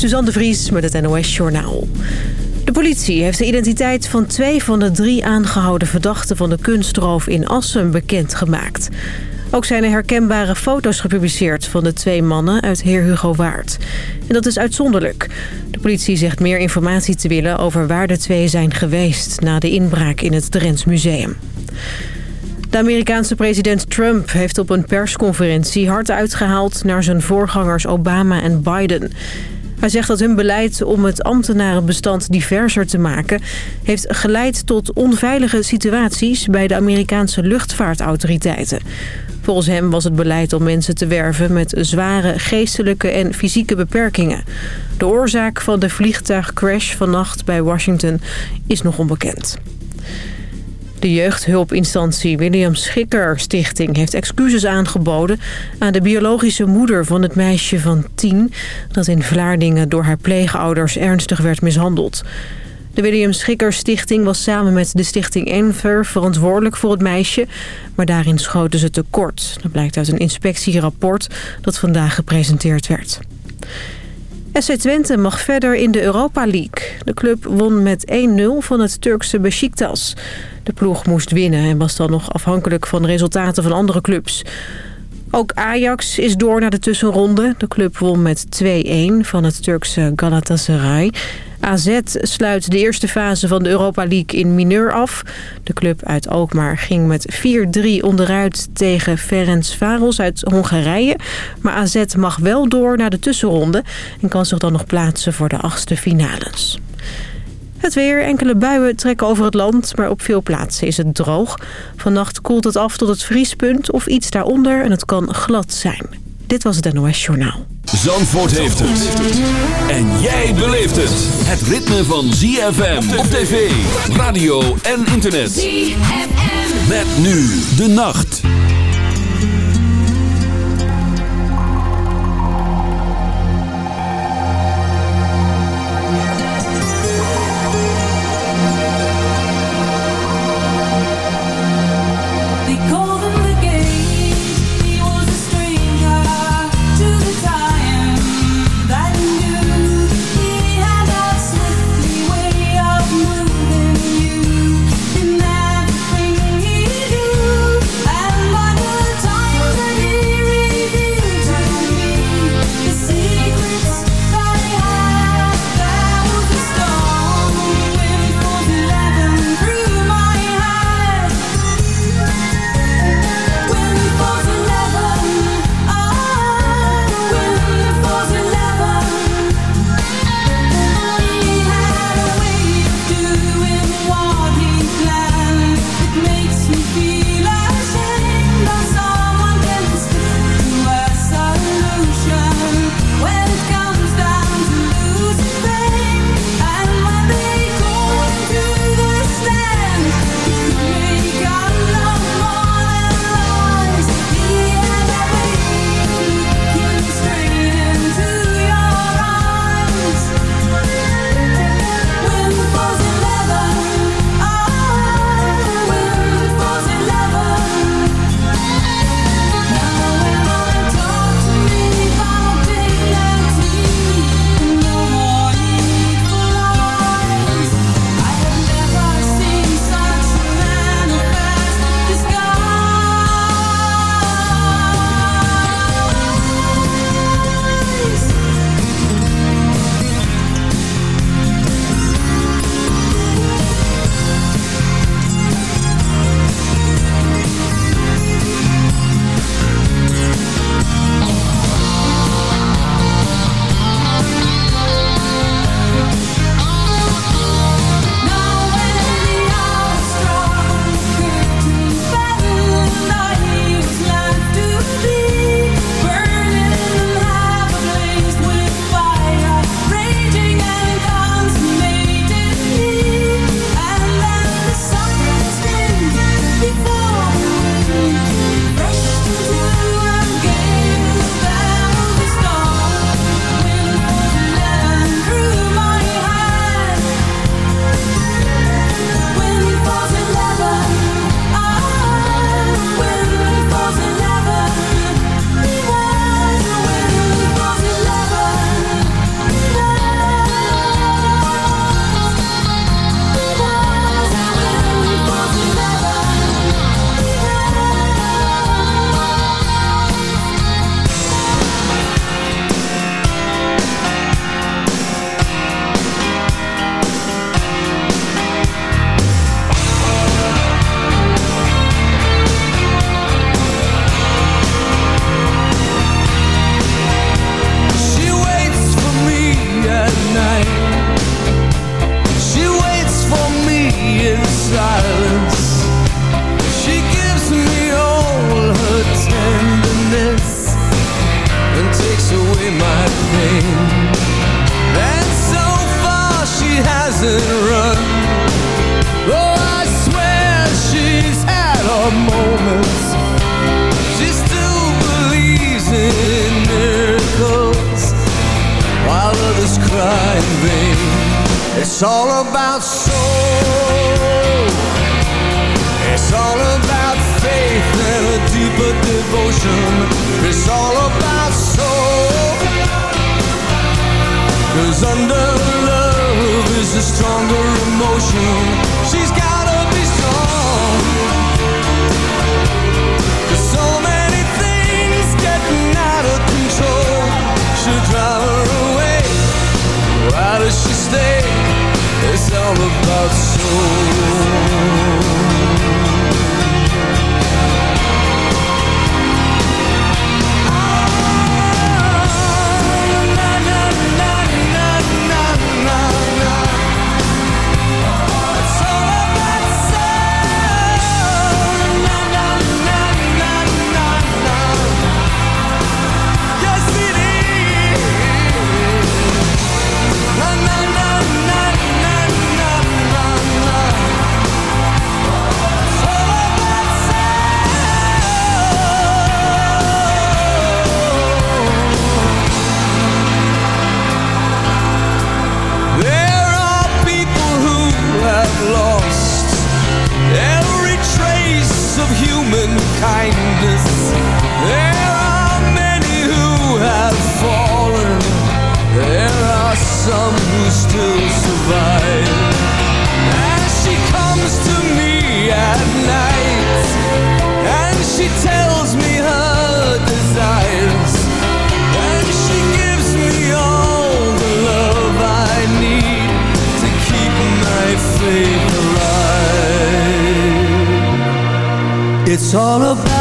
Suzanne de Vries met het NOS Journaal. De politie heeft de identiteit van twee van de drie aangehouden verdachten... van de kunstroof in Assen bekendgemaakt. Ook zijn er herkenbare foto's gepubliceerd van de twee mannen uit Heer Hugo Waard. En dat is uitzonderlijk. De politie zegt meer informatie te willen over waar de twee zijn geweest... na de inbraak in het Drents Museum. De Amerikaanse president Trump heeft op een persconferentie hard uitgehaald naar zijn voorgangers Obama en Biden. Hij zegt dat hun beleid om het ambtenarenbestand diverser te maken... heeft geleid tot onveilige situaties bij de Amerikaanse luchtvaartautoriteiten. Volgens hem was het beleid om mensen te werven met zware geestelijke en fysieke beperkingen. De oorzaak van de vliegtuigcrash vannacht bij Washington is nog onbekend. De jeugdhulpinstantie William Schikker Stichting heeft excuses aangeboden aan de biologische moeder van het meisje van tien dat in Vlaardingen door haar pleegouders ernstig werd mishandeld. De William Schikker Stichting was samen met de stichting Enver verantwoordelijk voor het meisje, maar daarin schoten ze tekort. Dat blijkt uit een inspectierapport dat vandaag gepresenteerd werd. SC Twente mag verder in de Europa League. De club won met 1-0 van het Turkse Besiktas. De ploeg moest winnen en was dan nog afhankelijk van resultaten van andere clubs. Ook Ajax is door naar de tussenronde. De club won met 2-1 van het Turkse Galatasaray. AZ sluit de eerste fase van de Europa League in mineur af. De club uit Alkmaar ging met 4-3 onderuit tegen Ferencváros uit Hongarije. Maar AZ mag wel door naar de tussenronde en kan zich dan nog plaatsen voor de achtste finales. Het weer, enkele buien trekken over het land, maar op veel plaatsen is het droog. Vannacht koelt het af tot het vriespunt of iets daaronder en het kan glad zijn. Dit was het NOS Journaal. Zandvoort heeft het. En jij beleeft het. Het ritme van ZFM op tv, radio en internet. ZFM. Met nu de nacht. It's all about soul. still survive. And she comes to me at night And she tells me her desires And she gives me all the love I need To keep my faith alive. It's all about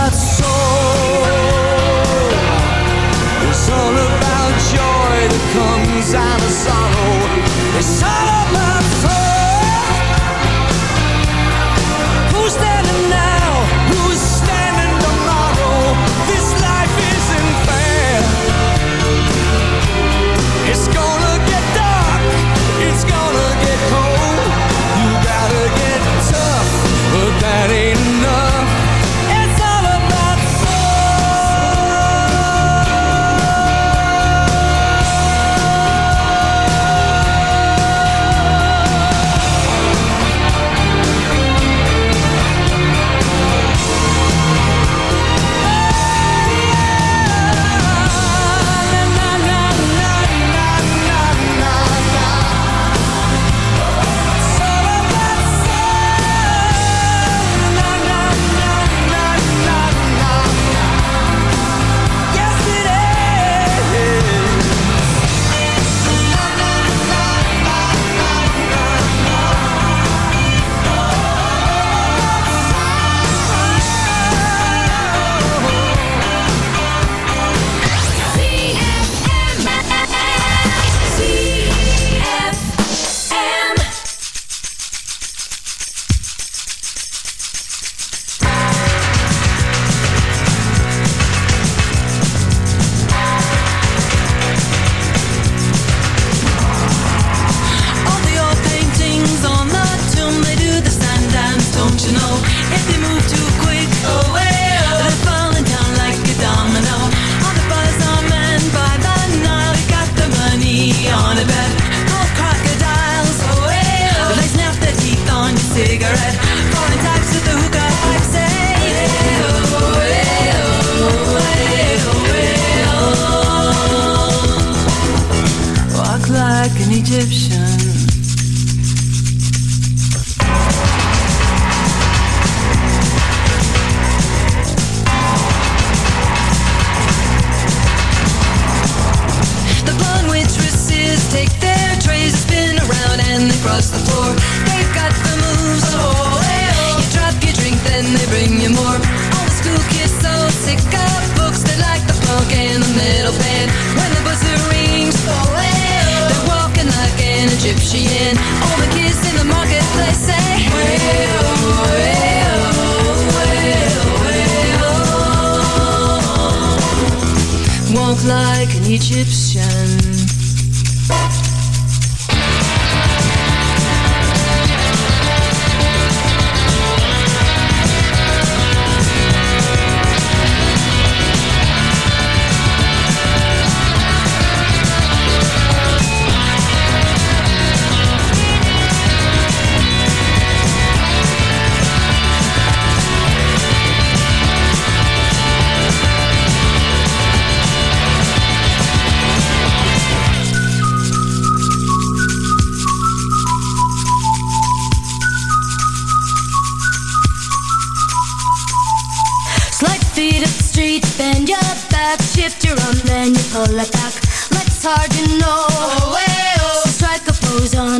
bend your back, shift your arm, then you pull it back. Let's hard, you know. Oh, hey, oh. So strike a pose on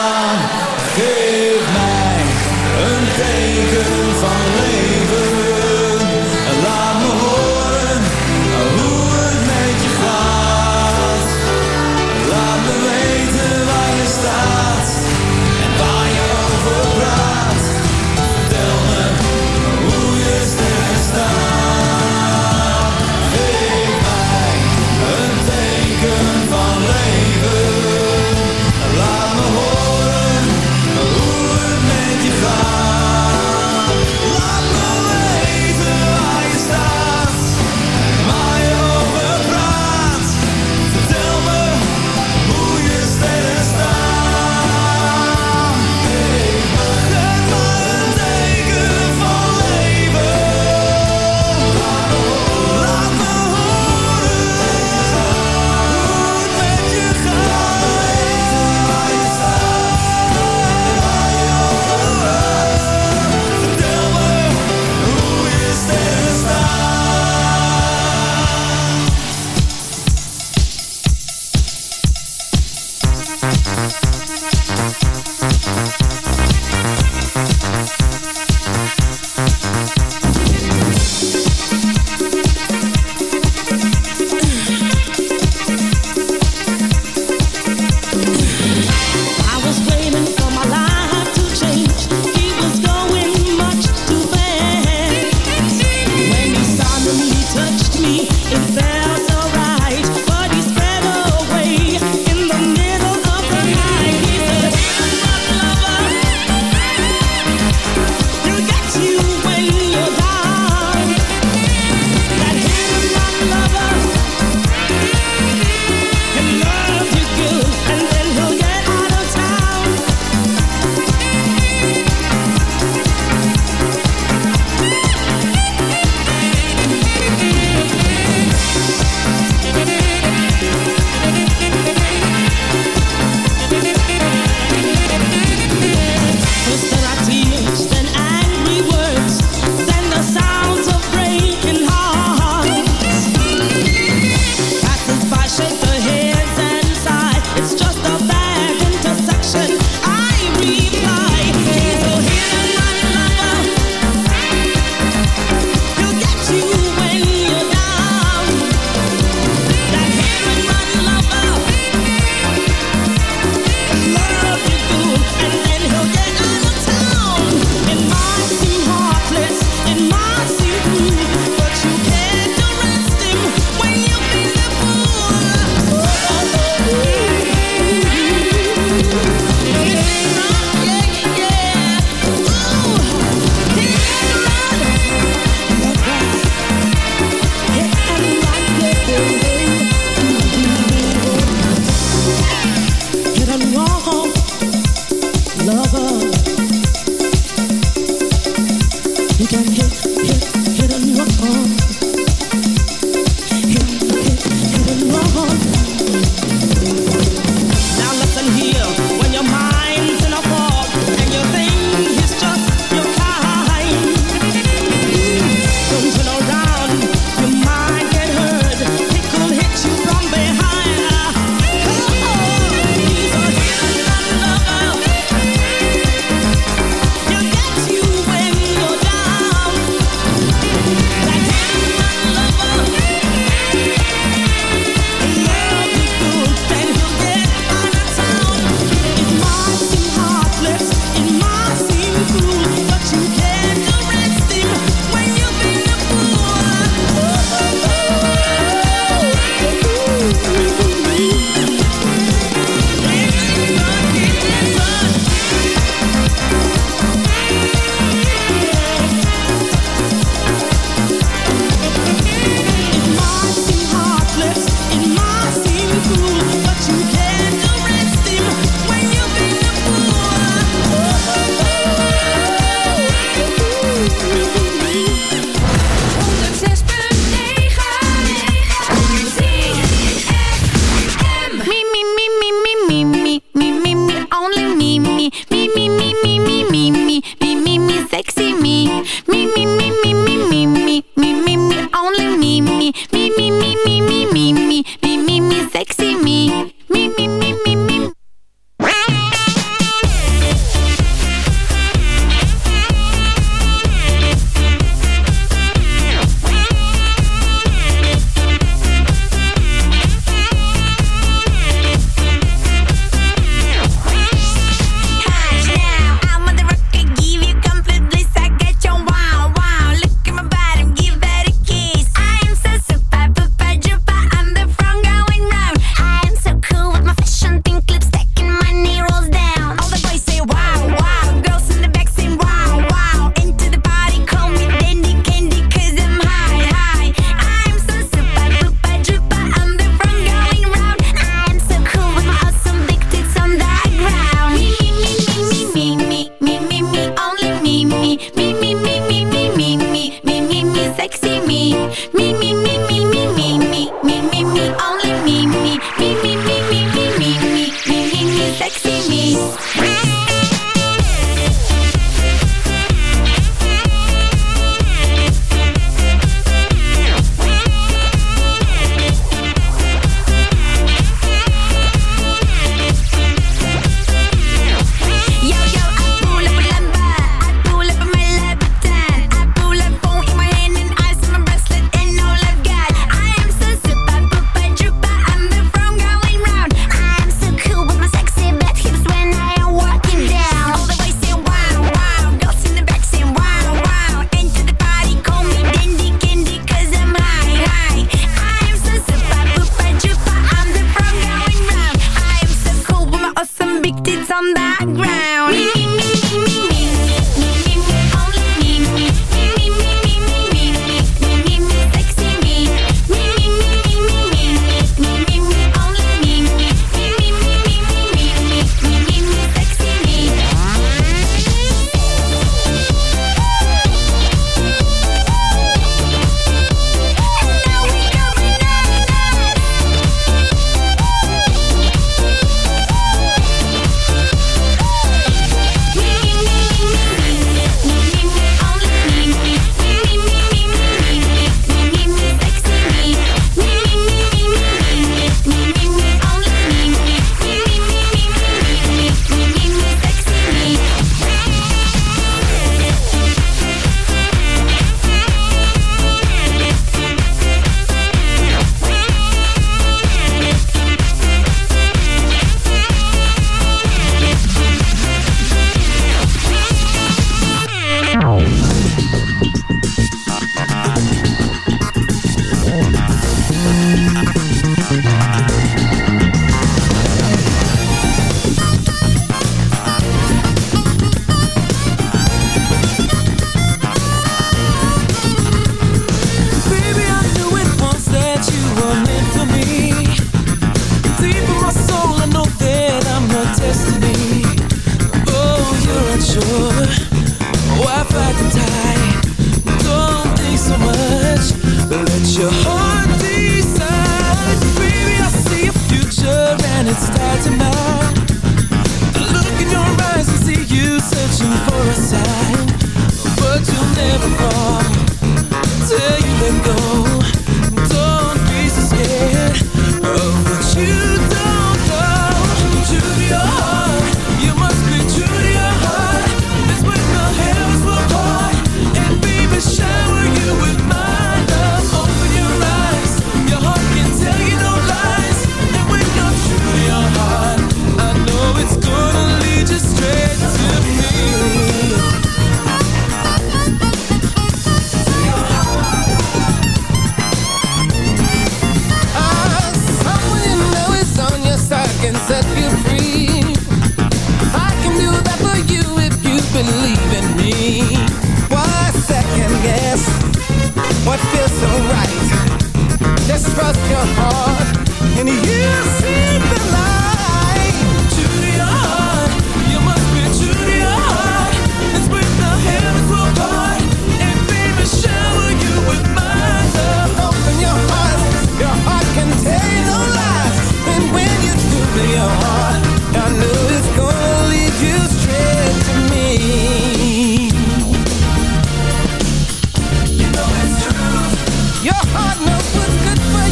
love was good for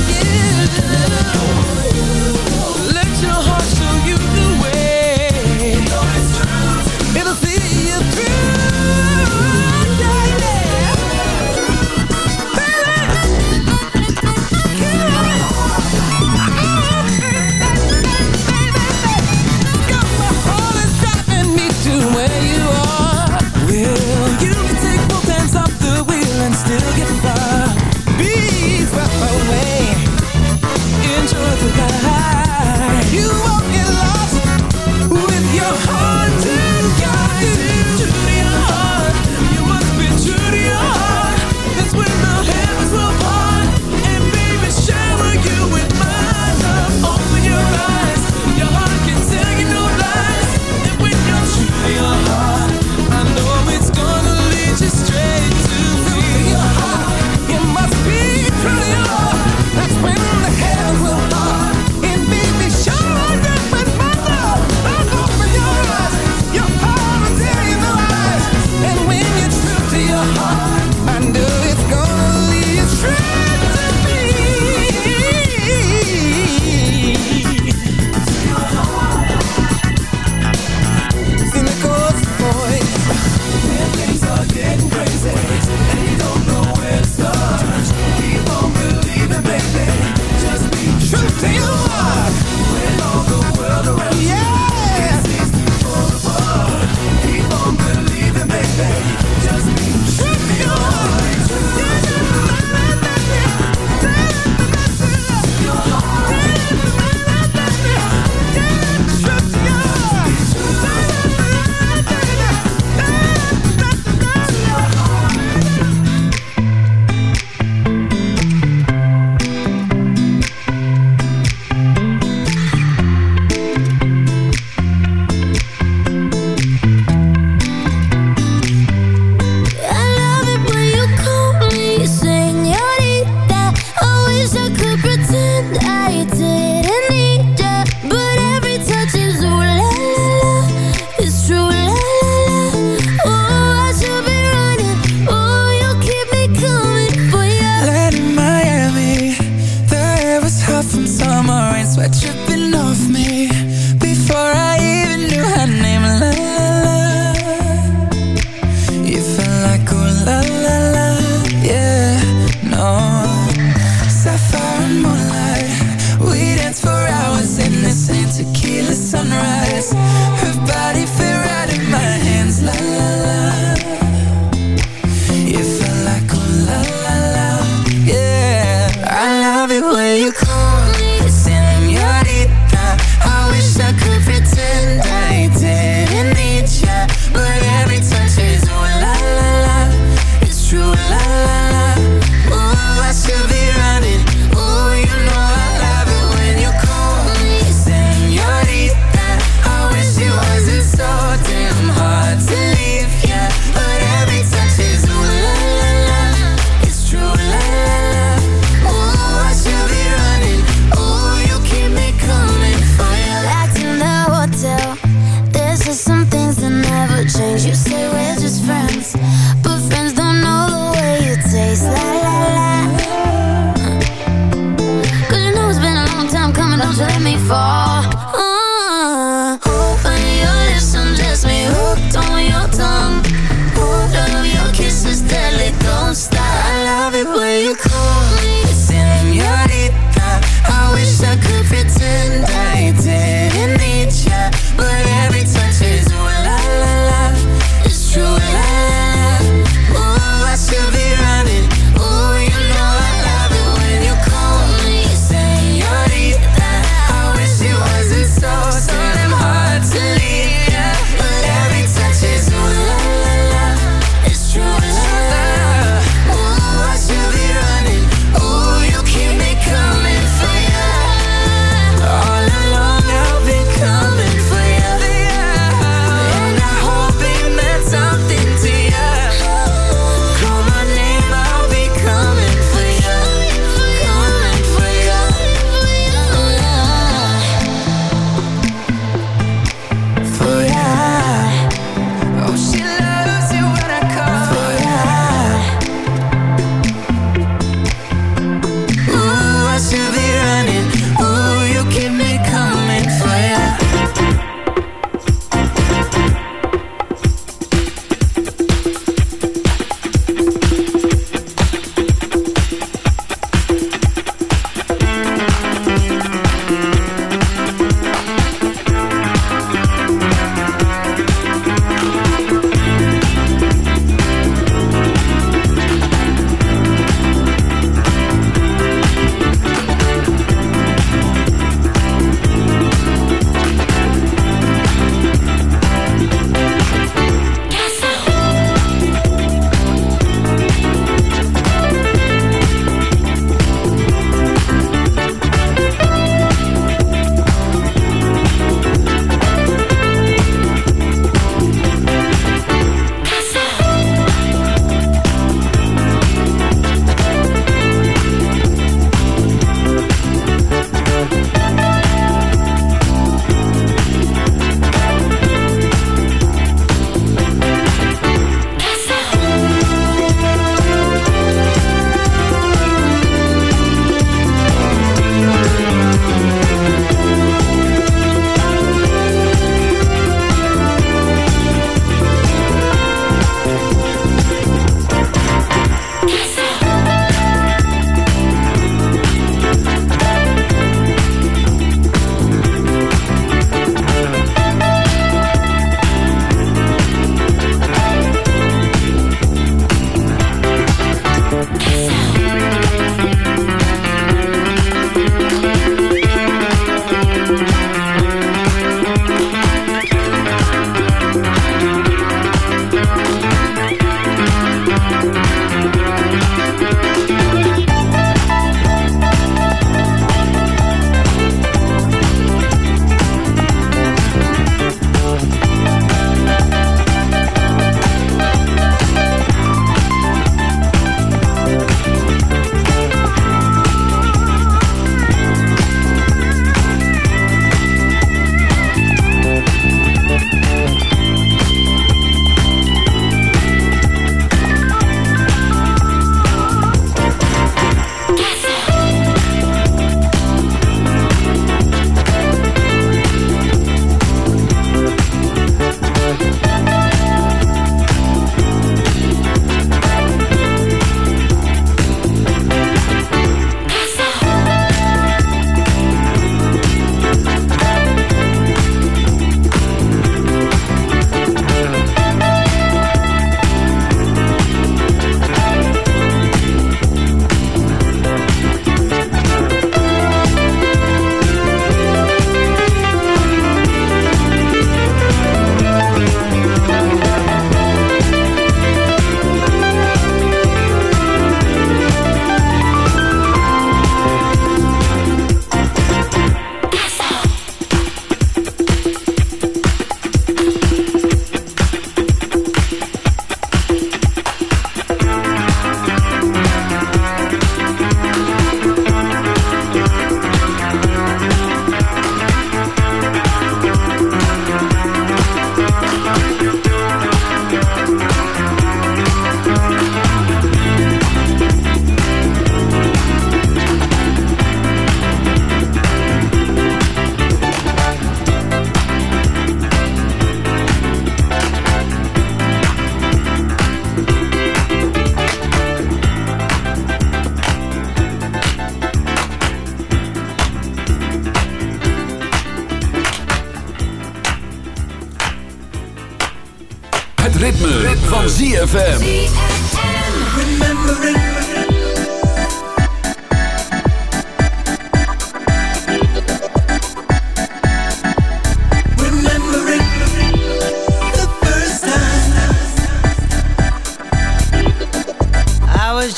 you.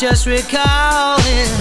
Just recalling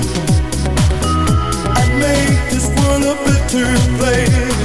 This world a better place.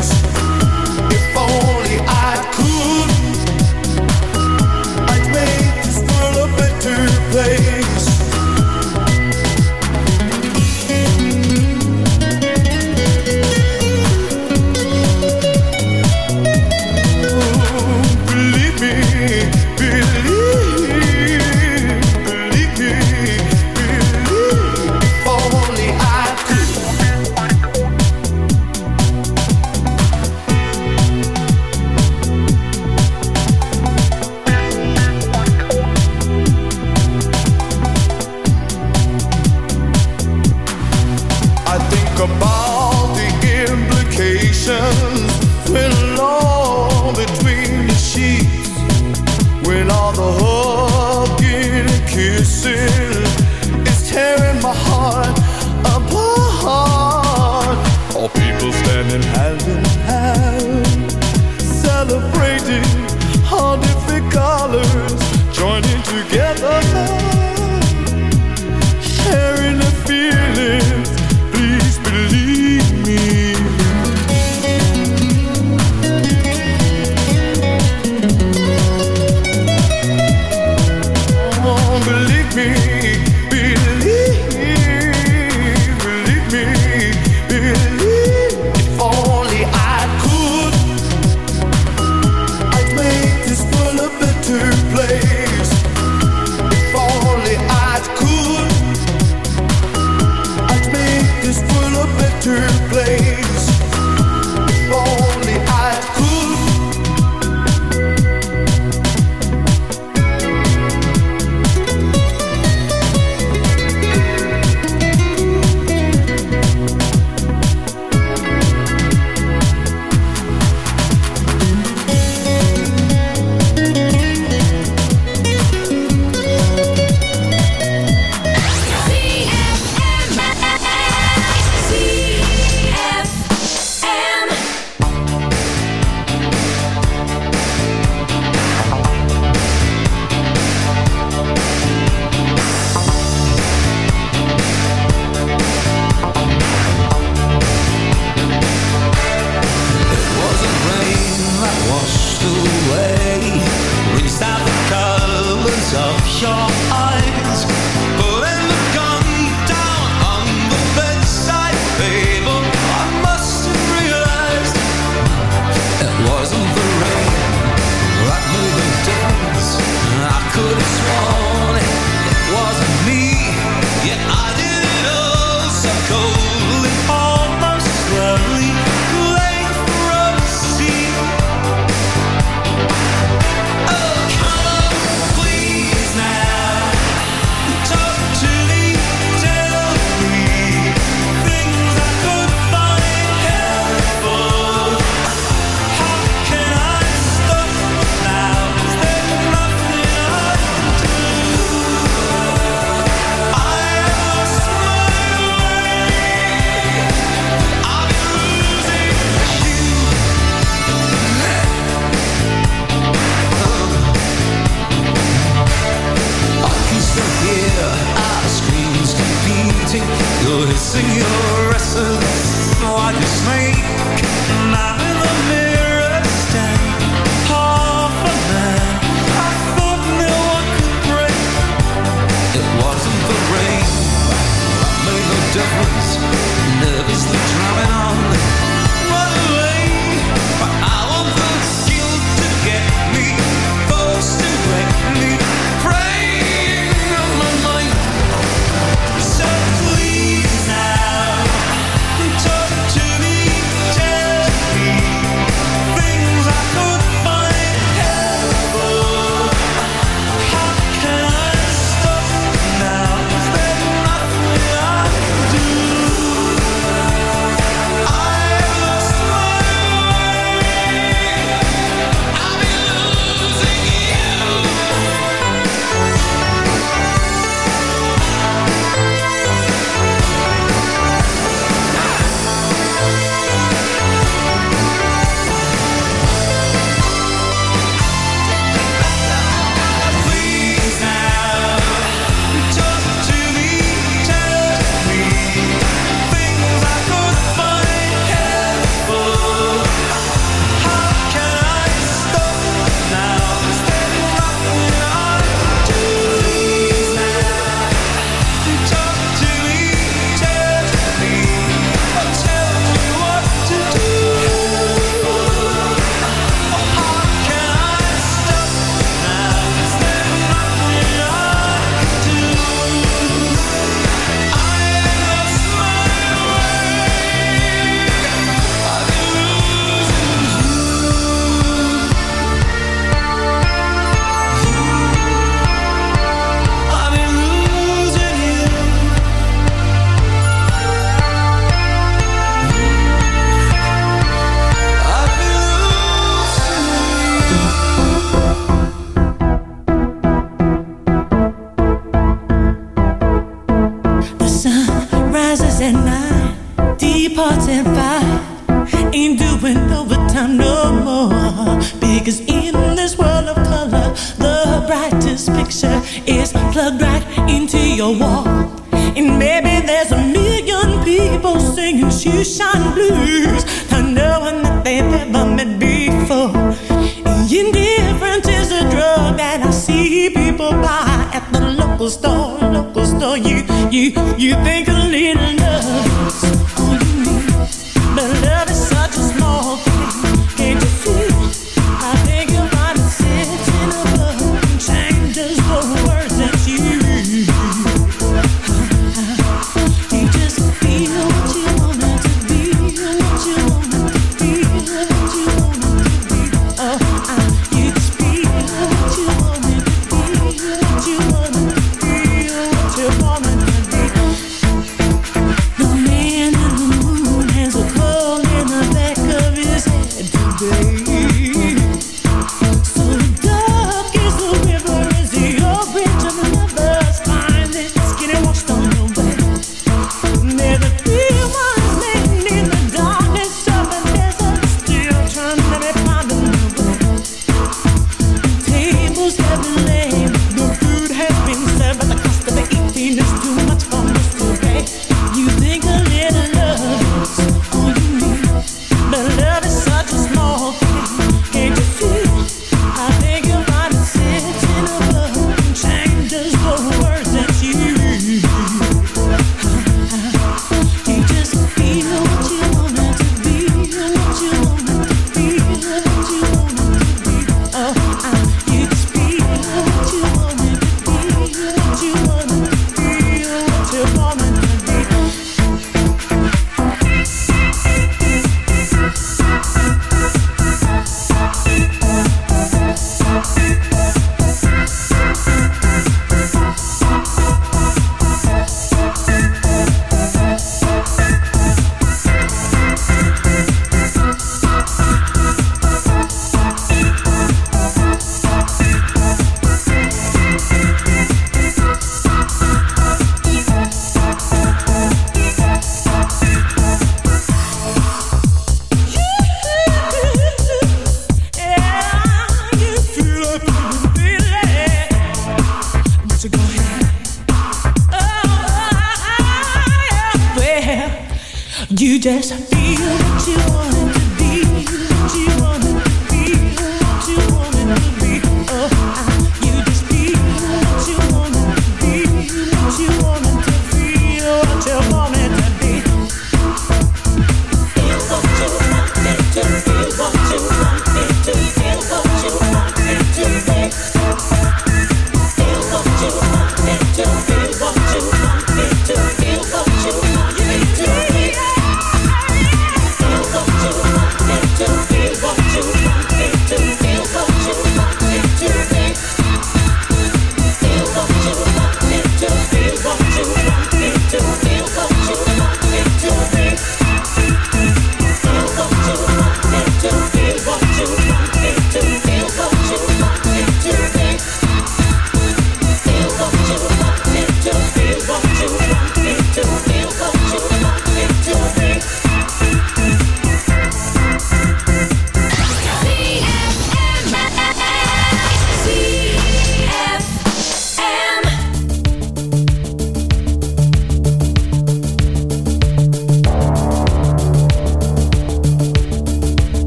You just feel what you want to be, what you want.